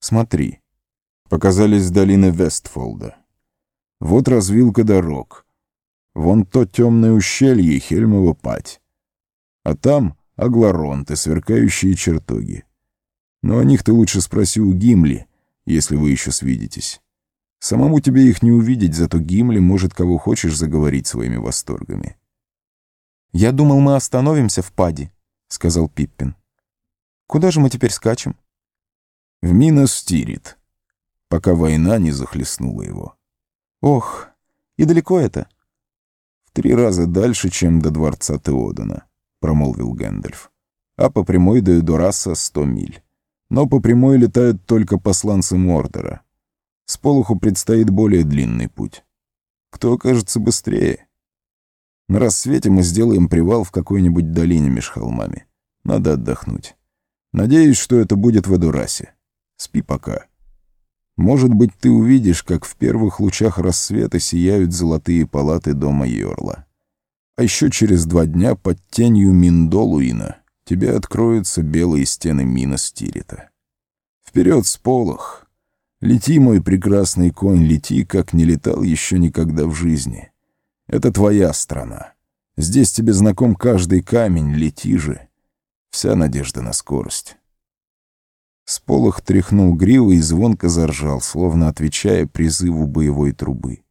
Смотри. Показались долины Вестфолда. Вот развилка дорог. Вон то темное ущелье Хельмова пать. А там агларонты, сверкающие чертоги. Но о них ты лучше спроси у Гимли, если вы еще свидитесь. Самому тебе их не увидеть, зато Гимли может кого хочешь заговорить своими восторгами. «Я думал, мы остановимся в Паде», — сказал Пиппин. «Куда же мы теперь скачем?» «В Минос-Тирит, пока война не захлестнула его». «Ох, и далеко это?» «В три раза дальше, чем до дворца Теодена», — промолвил Гэндальф. «А по прямой до Эдураса сто миль. Но по прямой летают только посланцы Мордора. С Полуху предстоит более длинный путь. Кто окажется быстрее?» На рассвете мы сделаем привал в какой-нибудь долине меж холмами. Надо отдохнуть. Надеюсь, что это будет в Эдурасе. Спи пока. Может быть, ты увидишь, как в первых лучах рассвета сияют золотые палаты дома Йорла. А еще через два дня под тенью Миндолуина тебе откроются белые стены Мина Стирита. Вперед, сполох! Лети, мой прекрасный конь, лети, как не летал еще никогда в жизни. Это твоя страна. Здесь тебе знаком каждый камень, лети же. Вся надежда на скорость. Сполох тряхнул гривой и звонко заржал, словно отвечая призыву боевой трубы.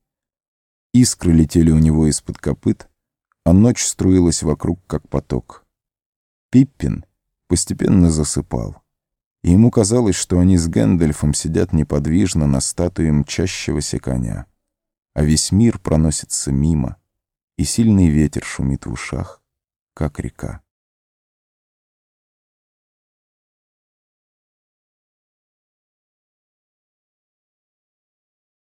Искры летели у него из-под копыт, а ночь струилась вокруг, как поток. Пиппин постепенно засыпал. И ему казалось, что они с Гэндальфом сидят неподвижно на статуе мчащегося коня а весь мир проносится мимо, и сильный ветер шумит в ушах, как река.